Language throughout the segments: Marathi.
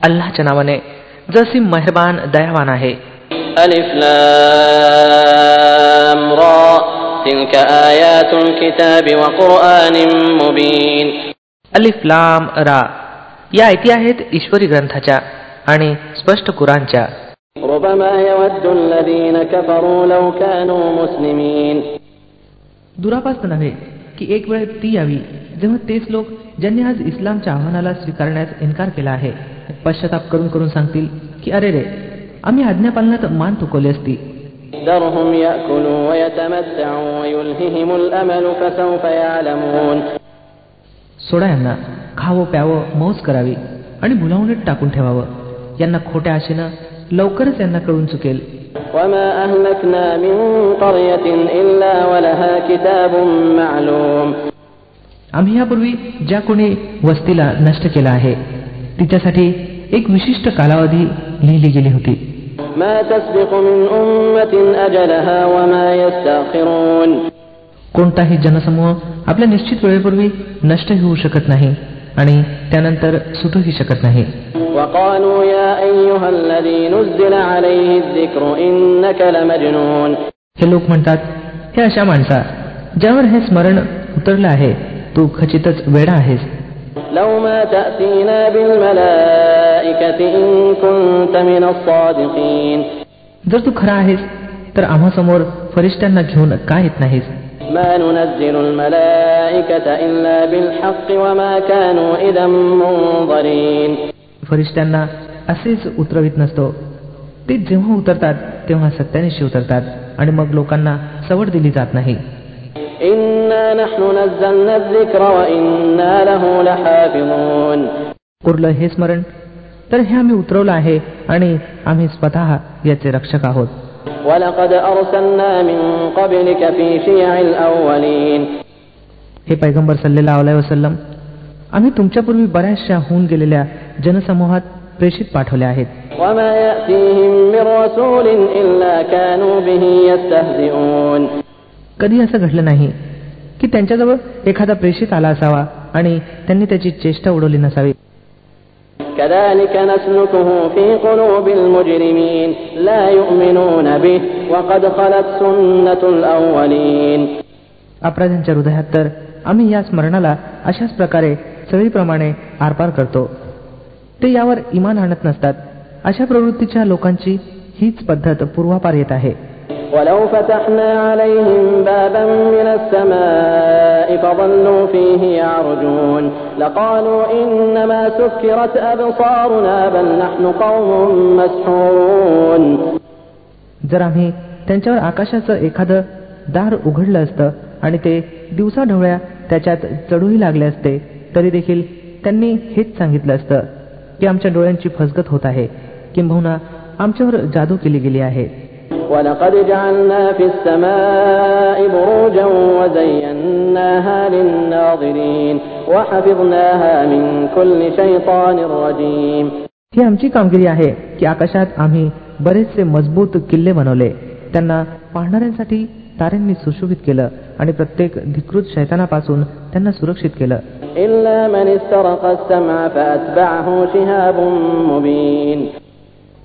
अल्लाच्या नावाने जसी मेहरबान दयावान आहे ألف لام را تلك آيات الكتاب وقرآن مبين अलिफ लाम रा या ऐती आहेत ईश्वरी ग्रंथाच्या आणि स्पष्ट कुरानच्या ربما يود الذين كفروا لو كانوا مسلمين दुरापास्त नव्हे की एक वेळ ती यावी जेव्हा तेच लोक ज्यांनी आज इस्लामच्या आव्हानाला स्वीकारण्यास इन्कार केला आहे पश्चाताप करून करून सांगतील की अरे रे आम्ही आज्ञापालनात मान थुकवली असती. सोडा यांना खावं प्यावं मौज करावी आणि भुलावणीत टाकून ठेवावं. यांना खोट्या आशेनं लवकरच यांना कळून चुकेल. आम्ही यापूर्वी ज्या कोणी वस्तीला नष्ट केला आहे तिच्यासाठी एक विशिष्ट कालावधी लिहिली गेली होती. कोणताही जनसमूह आपल्या निश्चित वेळेपूर्वी नष्ट होऊ शकत नाही आणि त्यानंतर सुटूही शकत नाही. हे लोक म्हणतात हे अशा माणसा ज्यावर हे स्मरण उतरलं आहे तू खचितच वेडा आहेस. जर तू खरा आहेस तर आम्हा समोर फरिश्त्यांना घेऊन का येत नाहीस? फरिश्त्यांना असेच उतरवित नसतो. ते जेव्हा उतरतात तेव्हा सत्यानिशी उतरतात आणि मग लोकांना सवड दिली जात नाही. उरलं हे स्मरण तर हे आम्ही उतरवलं आहे आणि आम्ही स्वतः याचे रक्षक आहोत. हे पैगंबर सल्लेला अलाय वसलम आम्ही तुमच्यापूर्वी बऱ्याचशा होऊन गेलेल्या जनसमूहात प्रेषित पाठवले आहेत. कधी असं घडलं नाही की त्यांच्याजवळ एखादा प्रेषित आला असावा आणि त्यांनी त्याची चेष्टा उडवली नसावी. अपराध्यांच्या हृदयात तर आम्ही या स्मरणाला अशाच प्रकारे सळीप्रमाणे आरपार करतो. ते यावर इमान आणत नसतात. अशा प्रवृत्तीच्या लोकांची हीच पद्धत पूर्वापार येत आहे. ولو فتحنا عليهم بابا من السماء فظلوا فيه يعرجون لقالوا إنما سكرت أبصارنا بل نحن قوم مسحورون जर आम्ही त्यांच्यावर आकाशाचं एखादं दार उघडलं असतं आणि ते दिवसा ढवळ्या त्याच्यात चढूही लागले असते तरी देखील त्यांनी हेच सांगितलं असतं की आमच्या डोळ्यांची फसगत होत आहे किंबहुना आमच्यावर जादू केली गेली आहे ولقد جعلنا في السماء بروجا وزيناها للناظرين وحفظناها من كل شيطان رجيم ही आमची कामगिरी आहे की आकाशात आम्ही बरेचसे मजबूत किल्ले बनवले त्यांना पाहणाऱ्यांसाठी ताऱ्यांनी सुशोभित केलं आणि प्रत्येक धिकृत शैतानापासून त्यांना सुरक्षित केलं إلا من استرق السمع فأتبعه شهاب مبين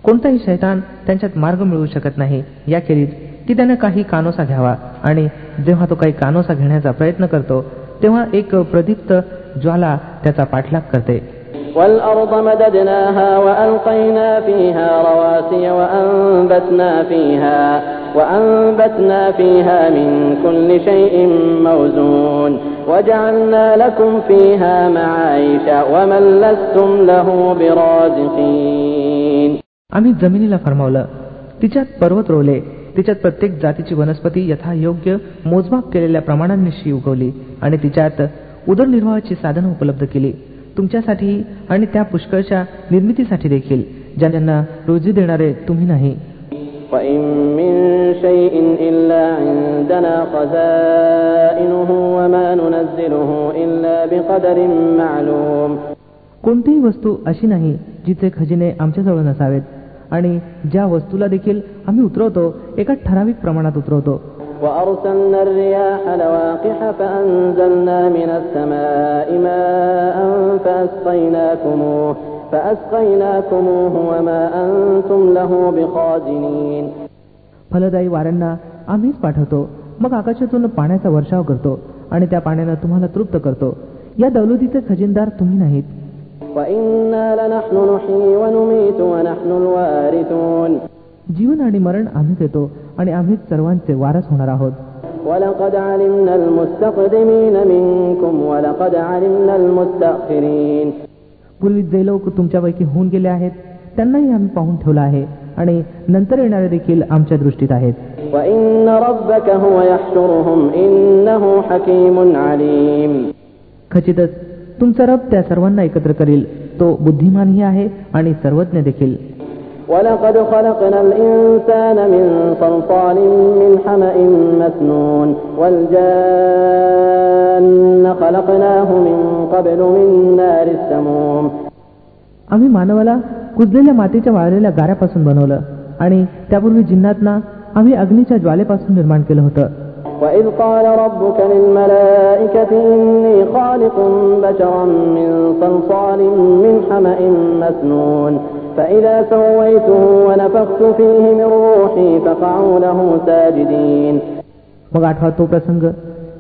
कोणताही शैतान त्यांच्यात मार्ग मिळवू शकत नाही याखेरीज की त्यानं काही कानोसा घ्यावा आणि जेव्हा तो काही कानोसा घेण्याचा प्रयत्न करतो तेव्हा एक प्रदीप्त ज्वाला त्याचा पाठलाग करते والأرض مددناها وألقينا فيها رواسي وأنبتنا فيها وأنبتنا فيها من كل شيء موزون وجعلنا لكم فيها معايش ومن لستم له برازقين आम्ही जमिनीला फर्मावलं. तिच्यात पर्वत रोवले. तिच्यात प्रत्येक जातीची वनस्पती यथायोग्य मोजमाप केलेल्या प्रमाणांनिशी उगवली आणि तिच्यात उदरनिर्वाहाची साधनं उपलब्ध केली. तुमच्यासाठी आणि त्या पुष्कळच्या निर्मितीसाठी देखील ज्यांना रोजी देणारे तुम्ही नाही. कोणतीही वस्तू अशी नाही जिचे खजिने आमच्याजवळ नसावेत. आणि ज्या वस्तूला देखील आम्ही उतरवतो एका ठराविक प्रमाणात उतरवतो وأرسلنا الرياح لواقح فأنزلنا من السماء ماء فأسقيناكموه فأسقيناكموه وما أنتم له بخازنين फलदायी वाऱ्यांना आम्हीच पाठवतो मग आकाशातून पाण्याचा वर्षाव करतो आणि त्या पाण्यानं तुम्हाला तृप्त करतो या दौलतीचे खजिनदार तुम्ही नाहीत وإنا لنحن نحيي ونميت ونحن الوارثون जीवन आणि मरण आम्हीच येतो आणि आम्हीच सर्वांचे वारस होणार आहोत ولقد علمنا المستقدمين منكم ولقد علمنا المستأخرين पूर्वी जे लोक तुमच्यापैकी होऊन गेले आहेत त्यांनाही आम्ही पाहून ठेवलं आहे आणि नंतर येणारे देखील आमच्या दृष्टीत आहेत وإن ربك هو يحشرهم إنه حكيم عليم खचितच तुमचा रब त्या सर्वांना एकत्र करील तो बुद्धिमानही आहे आणि सर्वज्ञ देखील ولقد خلقنا الإنسان من صلصال من حمأ مسنون والجان خلقناه من قبل من نار السموم आम्ही मानवाला कुजलेल्या मातीच्या वाळलेल्या गाऱ्यापासून बनवलं आणि त्यापूर्वी जिन्नातना आम्ही अग्नीच्या ज्वालेपासून निर्माण केलं होतं وإذ قال ربك للملائكة إني خالق بشرا من صلصال من حمأ مسنون فإذا سويته ونفخت فيه من روحي فقعوا له ساجدين मग आठवा तो प्रसंग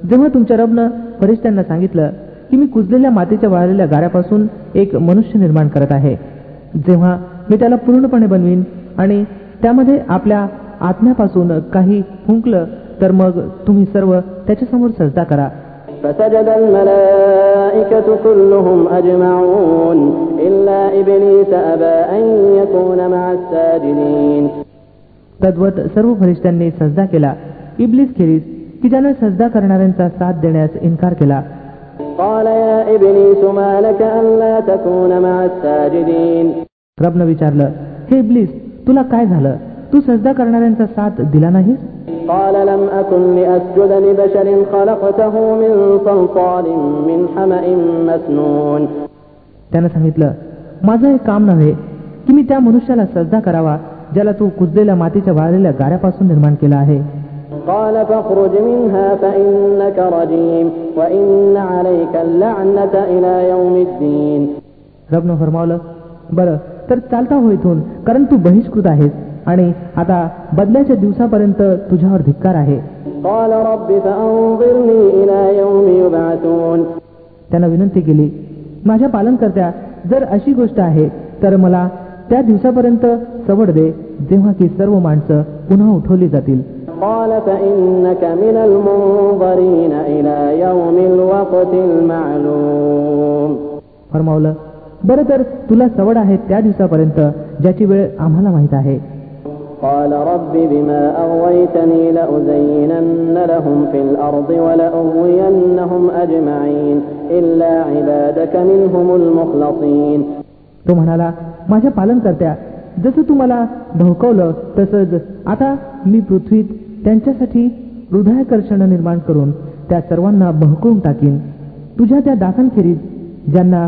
जेव्हा तुमच्या रबनं फरिश्त्यांना सांगितलं की मी कुजलेल्या मातीच्या वाळलेल्या गाऱ्यापासून एक मनुष्य निर्माण करत आहे जेव्हा मी त्याला पूर्णपणे बनवीन आणि त्यामध्ये आपल्या आत्म्यापासून काही फुंकलं तर मग तुम्ही सर्व त्याच्यासमोर सजदा करा فسجد الملائكة كلهم أجمعون إلا إبليس أبى أن يكون مع الساجدين तद्वत सर्व फरिश्त्यांनी सजदा केला इब्लिस खेरीज की ज्यानं सजदा करणाऱ्यांचा साथ देण्यास इन्कार केला قال يا إبليس ما لك ألا تكون مع الساجدين रबनं विचारलं हे इब्लिस तुला काय झालं तू सजदा करणाऱ्यांचा साथ दिला नाहीस قال لم أكن لأسجد لبشر خلقته من صلصال من حمأ مسنون त्यानं सांगितलं माझं हे काम नव्हे की मी त्या मनुष्याला सजदा करावा ज्याला तू कुजलेल्या मातीच्या वाळलेल्या गाऱ्यापासून निर्माण केला आहे قال فاخرج منها فإنك رجيم وإن عليك اللعنة إلى يوم الدين रबनं फरमावलं बरं तर चालता हो इथून कारण तू बहिष्कृत आहेस. आणि आता बदल्याच्या दिवसापर्यंत तुझ्यावर धिक्कार आहे. त्यानं विनंती केली माझ्या पालन करत्या जर अशी गोष्ट आहे तर मला त्या दिवसापर्यंत सवड दे जेव्हा की सर्व माणसं पुन्हा उठवली जातील. फरमावलं बरं तर तुला सवड आहे त्या दिवसापर्यंत ज्याची वेळ आम्हाला माहित आहे قال رب بما أغويتني لأزينن لهم في الأرض ولأغوينهم أجمعين إلا عبادك منهم المخلصين तो म्हणाला माझ्या पालनकर्त्या जसं तू मला भवकवलं तसंच आता मी पृथ्वीत त्यांच्यासाठी हृदयाकर्षण निर्माण करून त्या सर्वांना बहकवून टाकीन तुझ्या त्या दासांखेरीज ज्यांना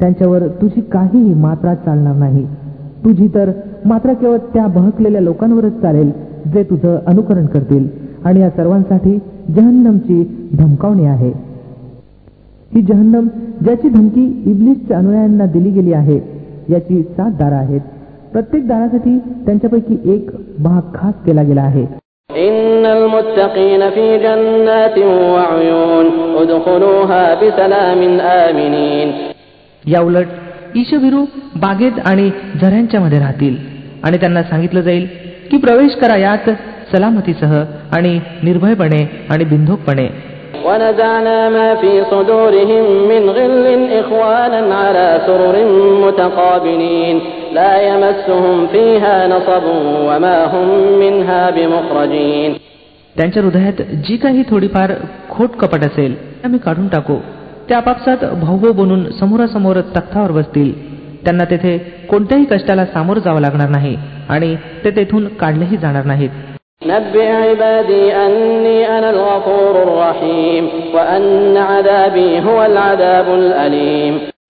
त्यांच्यावर तुझी काहीही मात्रा चालणार नाही तुझी तर मात्र केवळ त्या बहकलेल्या लोकांवरच चालेल जे तुझं अनुकरण करतील आणि या सर्वांसाठी जहन्नमची धमकावणी आहे ही जहन्नम ज्याची धमकी इब्लिसच्या अनुयायांना दिली गेली आहे याची सात दारं आहेत प्रत्येक दारासाठी त्यांच्यापैकी एक भाग खास केला गेला आहे إن المتقين في جنات وعيون ادخلوها بسلام آمنين या उलट ईशभिरू बागेत आणि झऱ्यांच्या मध्ये राहतील आणि त्यांना सांगितलं जाईल की प्रवेश करा यात सलामतीसह आणि निर्भयपणे आणि बिंदोकपणे ونزعنا ما في صدورهم من غل إخوانا على سرر متقابلين لا يمسهم فيها نصب وما هم منها بمخرجين त्यांच्या हृदयात जी काही थोडीफार खोट कपट असेल ती आम्ही काढून टाकू त्या आपापसात भाऊभाऊ बनून समोरासमोर तख्तावर बसतील. त्यांना तेथे कोणत्याही कष्टाला सामोरं जावं लागणार नाही आणि ते तेथून काढलेही जाणार नाहीत.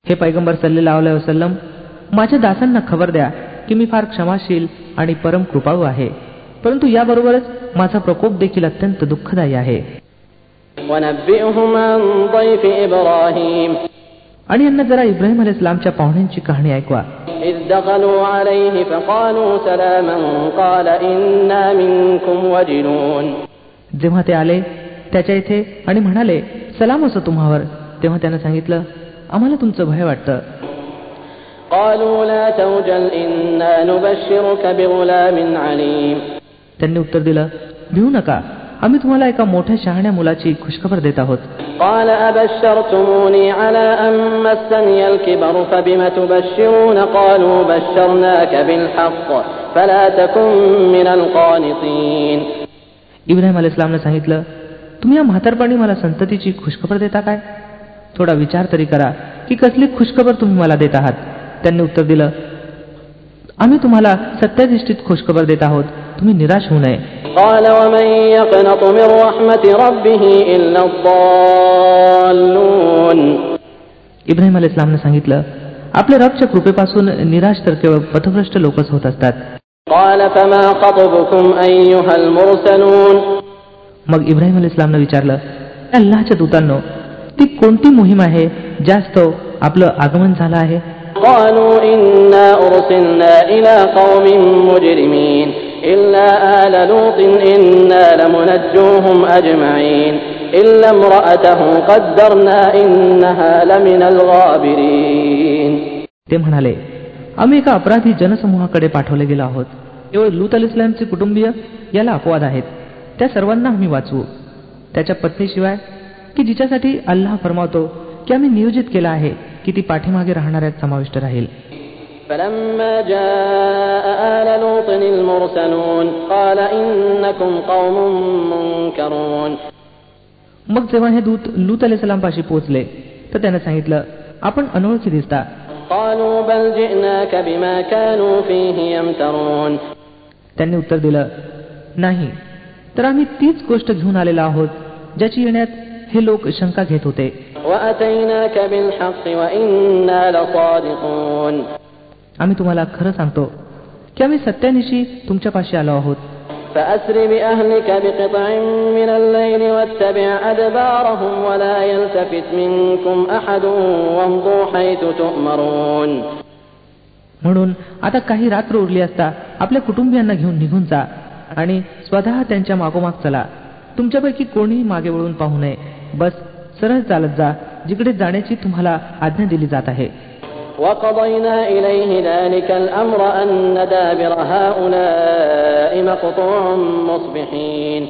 हे पैगंबर सल्लेला वसलम माझ्या दासांना खबर द्या की मी फार क्षमाशील आणि परम कृपाळू आहे. परंतु याबरोबरच माझा प्रकोप देखील अत्यंत दुःखदायी आहे. आणि यांना जरा इब्राहिम अल इस्लामच्या पाहुण्यांची कहाणी ऐकवा. जेव्हा ते आले त्याच्या इथे आणि म्हणाले सलाम असो तुम्हावर. तेव्हा त्यानं सांगितलं आम्हाला तुमचं भय वाटत. त्यांनी उत्तर दिलं भिवू नका. आम्ही तुम्हाला एका मोठ्या शहाण्या मुलाची खुशखबर देत आहोत. इब्राहिम अलिस्लामने सांगितलं तुम्ही या म्हातारपणी मला संततीची खुशखबर देता काय? थोडा विचार तरी करा की कसली खुशखबर तुम्ही मला देत आहात? त्यांनी उत्तर दिलं आम्ही तुम्हाला सत्याधिष्ठित खुशखबर देत आहोत. तुम्ही निराश होऊ नये. قال ومن يقنط من رحمة ربه إلا الضالون इब्राहिम अल इस्लामने सांगितलं आपल्या रबच्या कृपेपासून निराश तर केवळ पथभ्रष्ट लोकच होत असतात قال فما خطبكم أيها المرسلون मग इब्राहिम अल इस्लामनं विचारलं अल्लाहच्या दूतांनो ती कोणती मोहीम आहे जास्त आपलं आगमन झालं आहे قالوا إنا أرسلنا إلى قوم مجرمين إلا آل لوط إنا لمنجوهم أجمعين إلا امرأته قدرنا إنها لمن الغابرين ते म्हणाले आम्ही एका अपराधी जनसमूहाकडे पाठवले गेलो आहोत केवळ लूत अल इस्लामचे कुटुंबीय याला अपवाद आहेत त्या सर्वांना आम्ही वाचवू त्याच्या पत्नीशिवाय की जिच्यासाठी अल्लाह फरमावतो की आम्ही नियोजित केलं आहे की ती पाठीमागे राहणाऱ्यात समाविष्ट राहील فلما جاء آل لوط المرسلون قال إنكم قوم منكرون मग जेव्हा हे दूत लूत अल पाशी पोहोचले तर त्याने सांगितलं आपण अनोळखी दिसता قالوا بل جئناك بما كانوا فيه يمترون त्यांनी उत्तर दिलं नाही तर आम्ही तीच गोष्ट घेऊन आलेलो आहोत ज्याची येण्यात हे लोक शंका घेत होते आम्ही तुम्हाला खरं सांगतो की आम्ही सत्यानिशी तुमच्यापाशी आलो आहोत فأسر بأهلك بقطع من الليل واتبع أدبارهم ولا يلتفت منكم أحد وامضوا حيث تؤمرون म्हणून आता काही रात्र उरली असता आपल्या कुटुंबियांना घेऊन निघून जा आणि स्वतः त्यांच्या मागोमाग चला तुमच्यापैकी कोणीही मागे वळून पाहू नये बस सरळ चालत जा जिकडे जाण्याची तुम्हाला आज्ञा दिली जात आहे وقضينا إليه ذلك الأمر أن دابر هؤلاء مقطوع مصبحين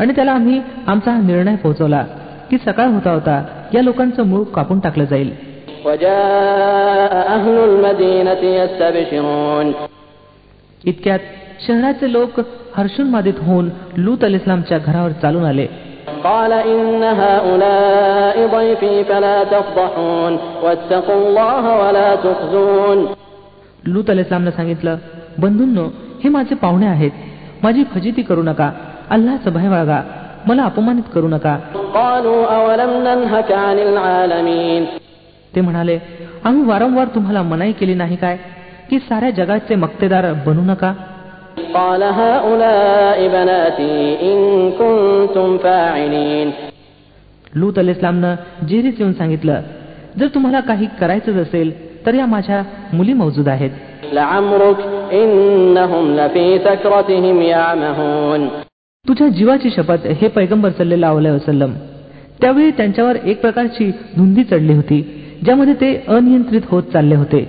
आणि त्याला आम्ही आमचा हा निर्णय पोहोचवला की सकाळ होता होता या लोकांचं मूळ कापून टाकलं जाईल وجاء أهل المدينة يستبشرون इतक्यात शहराचे लोक हर्षून मादित होऊन लूत अल इस्लामच्या घरावर चालून आले قال إن هؤلاء ضيفي فلا تفضحون واتقوا الله ولا تخزون लूत अल इस्लामनं सांगितलं बंधूंनो हे माझे पाहुणे आहेत माझी फजिती करू नका अल्लाचं भय बाळगा मला अपमानित करू नका قالوا أولم ننهك عن العالمين ते म्हणाले आम्ही वारंवार तुम्हाला मनाई केली नाही काय की साऱ्या जगाचे मक्तेदार बनू नका قال هؤلاء بناتي إن كنتم فاعلين लूत अल इस्लामनं जेरीच येऊन सांगितलं जर तुम्हाला काही करायचंच असेल तर या माझ्या मुली मौजूद आहेत لعمرك إنهم لفي سكرتهم يعمهون तुझ्या जीवाची शपथ हे पैगंबर सल्लेला वसलम त्यावेळी त्यांच्यावर एक प्रकारची धुंदी चढली होती ज्यामध्ये ते अनियंत्रित होत चालले होते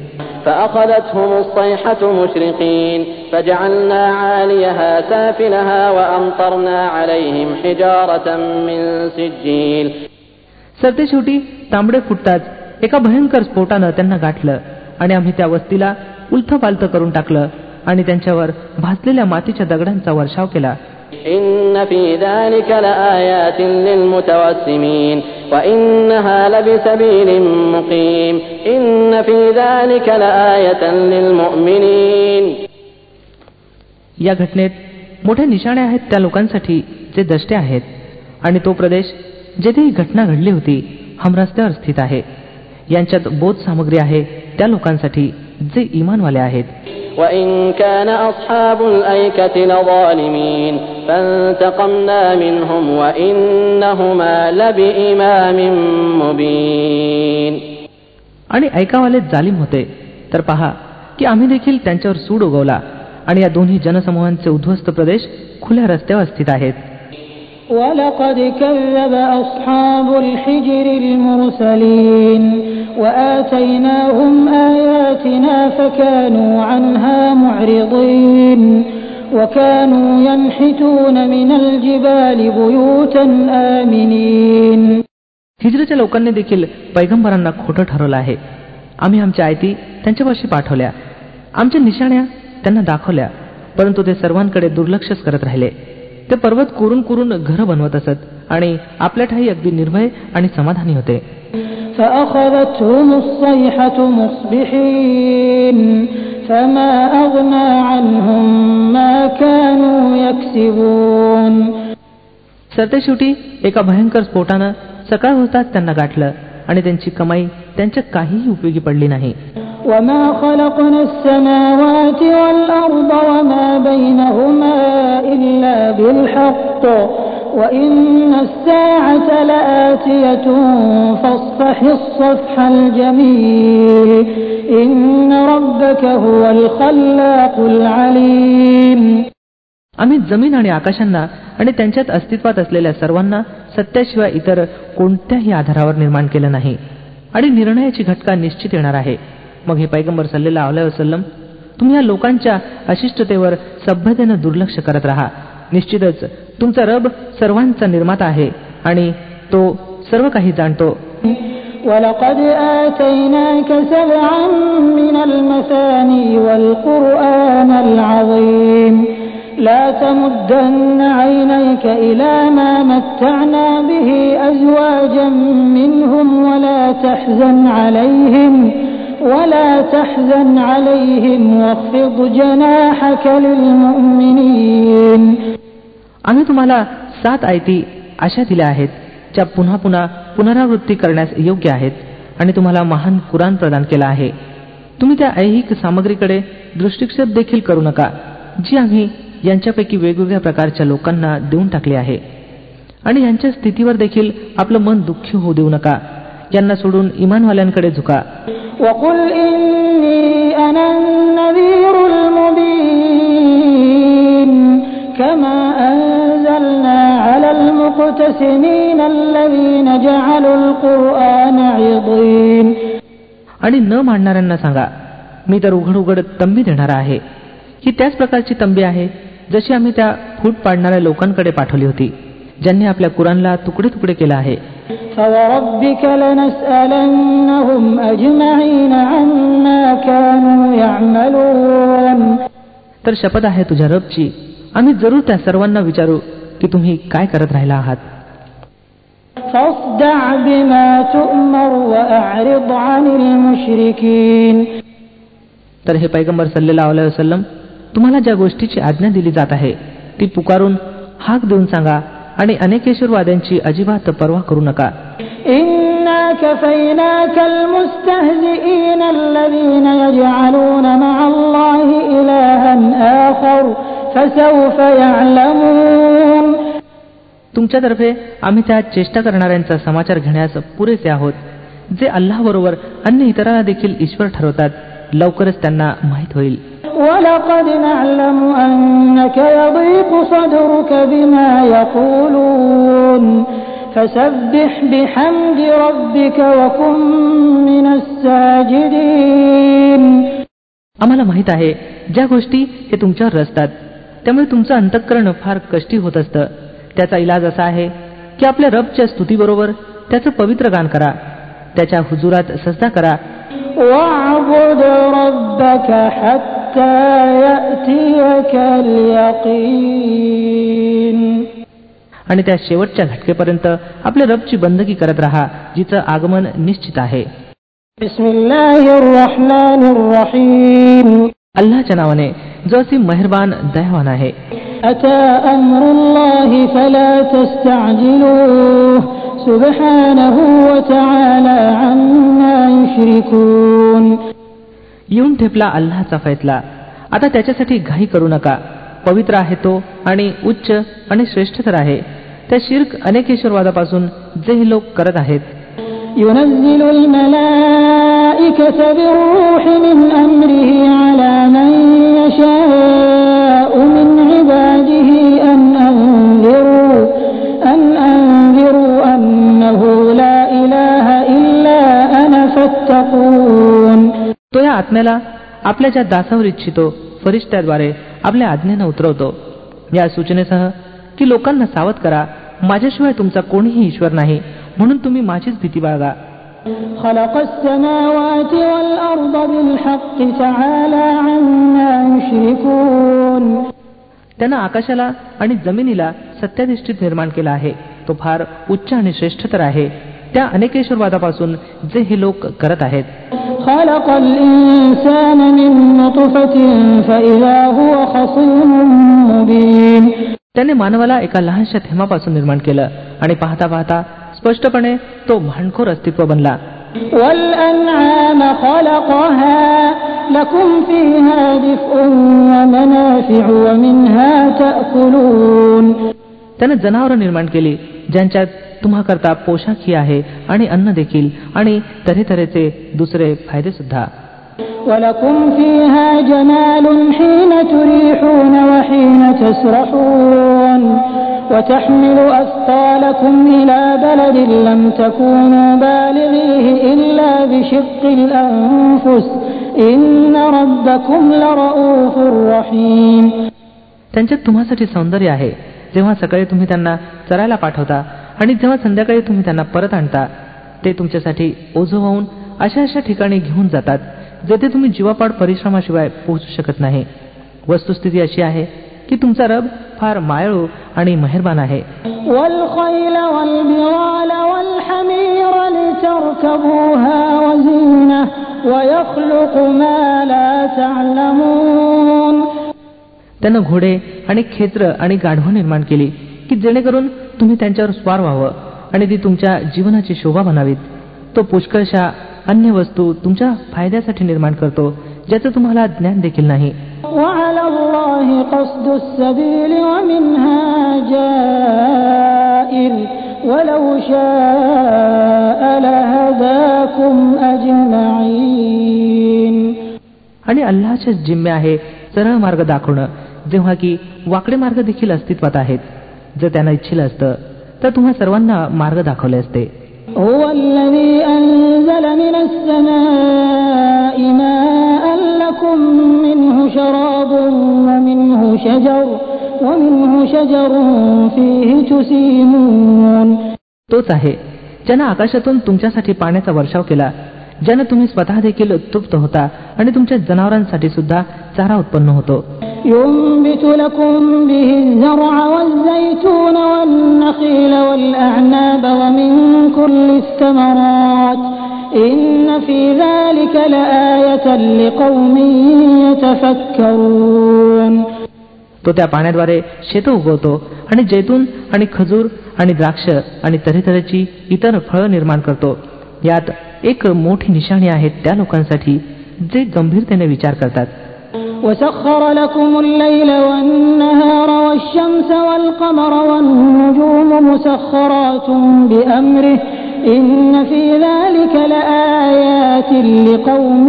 فأخذتهم الصيحة مشرقين فجعلنا عاليها سافلها وأمطرنا عليهم حجارة من سجيل सरते शेवटी तांबडे फुटताच एका भयंकर स्फोटानं त्यांना गाठलं आणि आम्ही त्या वस्तीला उलथपालथ करून टाकलं आणि त्यांच्यावर भाजलेल्या मातीच्या दगडांचा वर्षाव केला إن في ذلك لآيات للمتوسمين وإنها لبسبيل مقيم إن في ذلك لآية للمؤمنين या घटनेत मोठ्या निशाणे आहेत त्या लोकांसाठी जे दष्टे आहेत आणि तो प्रदेश जेथे ही घटना घडली होती हमरस्त्यावर स्थित आहे यांच्यात बोध सामग्री आहे त्या लोकांसाठी जे इमानवाले आहेत وإن كان أصحاب الأيكة لظالمين فانتقمنا منهم وإنهما لبإمام مبين आणि ऐकावाले जालिम होते तर पहा की आम्ही देखील त्यांच्यावर सूड उगवला आणि या दोन्ही जनसमूहांचे उद्ध्वस्त प्रदेश खुल्या रस्त्यावर स्थित आहेत ولقد كذب أصحاب الحجر المرسلين وآتيناهم آياتنا فكانوا عنها معرضين وكانوا ينحتون من الجبال بيوتا آمنين हिजरीच्या लोकांनी देखील पैगंबरांना खोटं ठरवलं आहे आम्ही आमच्या आयती त्यांच्यापाशी पाठवल्या आमच्या निशाण्या त्यांना दाखवल्या परंतु ते सर्वांकडे दुर्लक्षच करत राहिले ते पर्वत कुरून कुरून घर बनवत असत आणि आपल्या ठाई अगदी निर्भय आणि समाधानी होते فأخذتهم الصيحة مصبحين فما أغنى عنهم ما كانوا يكسبون सरतेशेवटी एका भयंकर स्फोटानं सकाळ होताच त्यांना गाठलं आणि त्यांची कमाई त्यांच्या काहीही उपयोगी पडली नाही وما خلقنا السماوات والأرض وما بينهما إلا بالحق وإن الساعة لآتية فاصفح الصفح الجميل إن ربك هو الخلاق العليم आम्ही जमीन आणि आकाशांना आणि त्यांच्यात अस्तित्वात असलेल्या सर्वांना सत्याशिवाय इतर कोणत्याही आधारावर निर्माण केलं नाही आणि निर्णयाची घटका निश्चित येणार आहे मग हे पैगंबर सल्लेला अलाय वसलम तुम्ही या लोकांच्या अशिष्टतेवर सभ्यतेनं दुर्लक्ष करत राहा निश्चितच तुमचा रब सर्वांचा निर्माता आहे आणि तो सर्व काही जाणतो ولقد آتيناك سبعا من المثاني والقرآن العظيم لا تمدن عينيك إلى ما متعنا به أزواجا منهم ولا تحزن عليهم ولا تحزن عليهم واخفض جناحك للمؤمنين आम्ही तुम्हाला सात आयती अशा दिल्या आहेत ज्या पुन्हा पुन्हा पुनरावृत्ती करण्यास योग्य आहेत आणि तुम्हाला महान कुराण प्रदान केला आहे. तुम्ही त्या ऐहिक सामग्रीकडे दृष्टिक्षेप देखील करू नका जी आम्ही यांच्यापैकी वेगवेगळ्या प्रकारच्या लोकांना देऊन टाकली आहे. आणि यांच्या स्थितीवर देखील आपलं मन दुःखी होऊ देऊ नका. यांना सोडून इमानवाल्यांकडे झुका. المقتسمين الذين جعلوا القرآن عضين आणि न मांडणाऱ्यांना सांगा मी तर उघड उघड तंबी देणार आहे ही त्याच प्रकारची तंबी आहे जशी आम्ही त्या फूट पाडणाऱ्या लोकांकडे पाठवली होती ज्यांनी आपल्या कुरानला तुकडे तुकडे केलं आहे فوربك لنسألنهم أجمعين عما كانوا يعملون तर शपथ आहे तुझ्या रबची आम्ही जरूर त्या सर्वांना विचारू की तुम्ही काय करत राहिला आहात? तर हे पैगंबर सल्लेला वसलम तुम्हाला ज्या गोष्टीची आज्ञा दिली जात आहे ती पुकारून हाक देऊन सांगा आणि अनेकेश्वरवाद्यांची अजिबात पर्वा करू नका. इन्ना तुमच्यातर्फे आम्ही त्या चेष्टा करणाऱ्यांचा समाचार घेण्यास पुरेसे आहोत जे अल्लाबरोबर अन्य इतरांना देखील ईश्वर ठरवतात. लवकरच त्यांना माहीत होईल. आम्हाला माहीत आहे ज्या गोष्टी हे तुमच्यावर रचतात त्यामुळे तुमचं अंतःकरण फार कष्टी होत असतं. त्याचा इलाज असा आहे की आपल्या रबच्या स्तुतीबरोबर त्याचं पवित्र गान करा. त्याच्या हुजुरात सजदा करा. आणि त्या शेवटच्या घटकेपर्यंत आपल्या रबची बंदकी करत राहा जिचं आगमन निश्चित आहे. अल्लाच्या नावाने जो असी मेहरबान दयावान आहे येऊन ठेपला अल्लाचा फैसला। आता त्याच्यासाठी घाई करू नका। पवित्र आहे तो आणि उच्च आणि श्रेष्ठ तर आहे। त्या शिर्क अनेकेश्वरवादापासून जे लोक करत आहेत। ينزل الملائكة بالروح من أمره على من يشاء من عباده أن أنذروا أن أنذروا أنه لا إله إلا أنا فاتقون तो या आत्म्याला आपल्या ज्या दासावर इच्छितो फरिश्त्याद्वारे आपल्या आज्ञेनं उतरवतो या सूचनेसह की लोकांना सावध करा माझ्याशिवाय तुमचा कोणीही ईश्वर नाही म्हणून तुम्ही माझीच भीती बाळगा त्यानं आकाशाला आणि जमिनीला सत्याधिष्ठित निर्माण केला आहे. तो फार उच्च आणि श्रेष्ठ तर आहे. त्या अनेकेश्वरवादापासून जे हे लोक करत आहेत. त्याने मानवाला एका लहानशा थेमापासून निर्माण केलं. आणि पाहता पाहता स्पष्टपणे तो भांडखोर अस्तित्व बनला. त्याने जनावर निर्माण केली ज्यांच्यात तुम्हा करता पोशाखही आहे आणि अन्न देखील आणि तऱ्हेतऱ्हेचे दुसरे फायदे सुद्धा ولكم فيها جمال حين تريحون وحين تسرحون وتحمل أثقالكم إلى بلد لم تكونوا بالغيه إلا بشق الأنفس إن ربكم لرؤوف رحيم त्यांच्यात तुम्हासाठी सौंदर्य आहे जेव्हा सकाळी तुम्ही त्यांना चरायला पाठवता आणि जेव्हा संध्याकाळी तुम्ही त्यांना परत आणता ते तुमच्यासाठी ओझ होऊन अशा अशा ठिकाणी घेऊन जातात जेथे तुम्ही जीवापाड परिश्रमाशिवाय पोहोचू शकत नाही वस्तुस्थिती अशी आहे की तुमचा रब फार मायाळू आणि मेहरबान आहे. त्यानं घोडे आणि खेत्र आणि गाढवं निर्माण केली की जेणेकरून तुम्ही त्यांच्यावर स्वार व्हावं आणि ती तुमच्या जीवनाची शोभा बनावीत. तो पुष्कळशा अन्य वस्तू तुमच्या फायद्यासाठी निर्माण करतो ज्याचं तुम्हाला ज्ञान देखील नाही. आणि अल्लाच्या जिम्मे आहे सरळ मार्ग दाखवणं जेव्हा की वाकडे मार्ग देखील अस्तित्वात आहेत जर त्यांना इच्छिल असतं तर तुम्हा सर्वांना मार्ग दाखवले असते هو الذي أنزل من السماء ماء لكم منه شراب ومنه شجر ومنه شجر فيه تسيمون तोच आहे ज्यानं आकाशातून तुमच्यासाठी पाण्याचा वर्षाव केला ज्यानं तुम्ही स्वतः देखील तृप्त होता आणि तुमच्या जनावरांसाठी सुद्धा चारा उत्पन्न होतो ينبت لكم به الزرع والزيتون والنخيل والأعناب ومن كل الثمرات إن في ذلك لآية لقوم يتفكرون तो त्या पाण्याद्वारे शेत उगवतो आणि जैतून आणि खजूर आणि द्राक्ष आणि तऱ्हेतऱ्हेची इतर फळं निर्माण करतो यात एक मोठी निशाणी आहे त्या लोकांसाठी जे गंभीरतेने विचार करतात وسخر لكم الليل والنهار والشمس والقمر والنجوم مسخرات بأمره إن في ذلك لآيات لقوم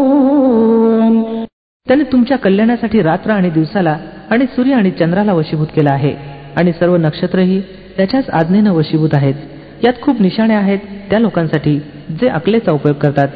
يعقلون त्याने तुमच्या कल्याणासाठी रात्र आणि दिवसाला आणि सूर्य आणि चंद्राला वशीभूत केला आहे आणि सर्व नक्षत्रही त्याच्याच आज्ञेनं वशीभूत आहेत यात खूप निशाणे आहेत त्या लोकांसाठी जे अकलेचा उपयोग करतात